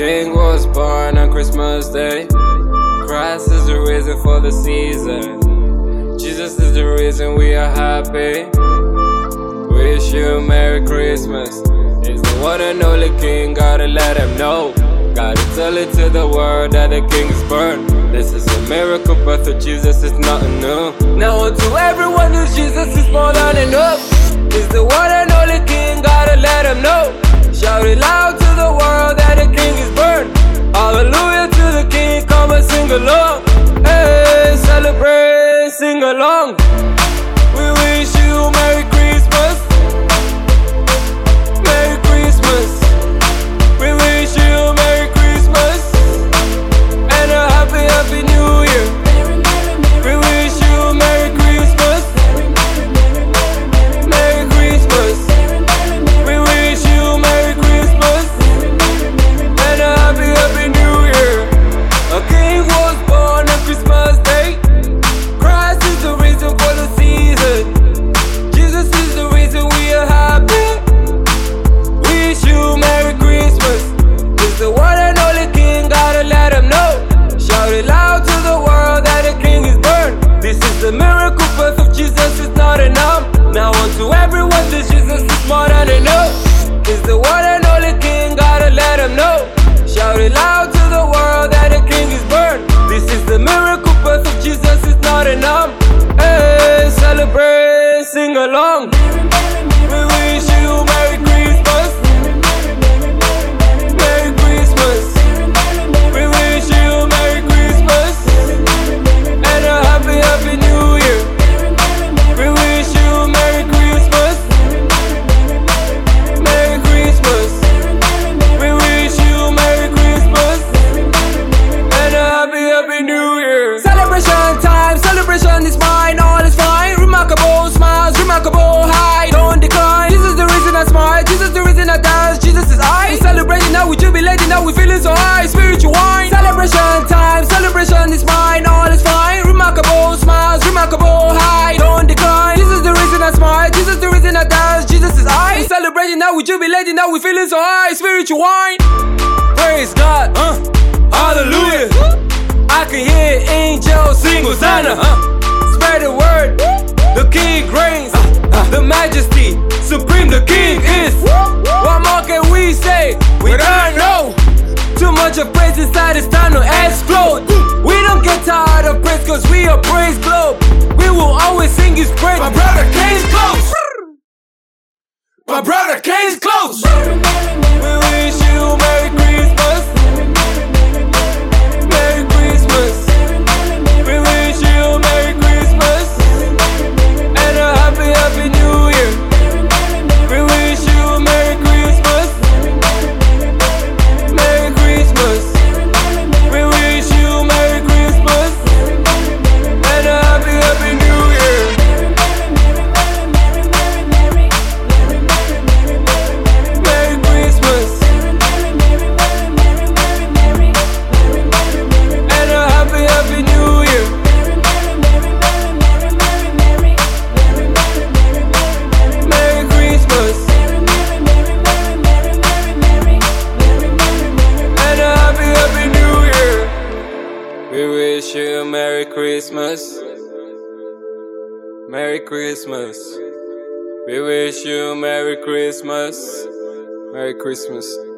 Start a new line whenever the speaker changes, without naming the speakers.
King was born on Christmas Day. Christ is the reason for the season. Jesus is the reason we are happy. Wish you a Merry Christmas. It's the one and only King, gotta let him know. Gotta tell it to the world that the King is born. This is a miracle, birth of Jesus is nothing new. Now unto everyone who Jesus is more than enough. Is the one and only King, gotta let sing along. Hey, celebrate, sing along. Sing along. We wish you Merry Christmas. Remarkable high, don't decline. Jesus the reason I smile, Jesus is the reason I dance, Jesus is I. We celebrating now, we jubilating now, we feeling so high, spiritual wine. Celebration time, celebration is mine, all is fine. Remarkable smiles, remarkable high, don't decline. Jesus is the reason I smile, Jesus is the reason I dance, Jesus is I. We celebrating now, we jubilating now, we feeling so high, spiritual wine. Praise God, uh, hallelujah. I can hear angels sing Hosanna. Uh, spread the word, the King reigns, uh, the Majesty, Supreme, the King is. What more can we say? We don't know. Too much of praise inside, it's time to explode. We don't get tired of praise, cause we are praise globe. We will always sing his praise. My brother Kane's close. My brother Kane's close. Wish you a Merry Christmas. Merry Christmas. We wish you a Merry Christmas. Merry Christmas.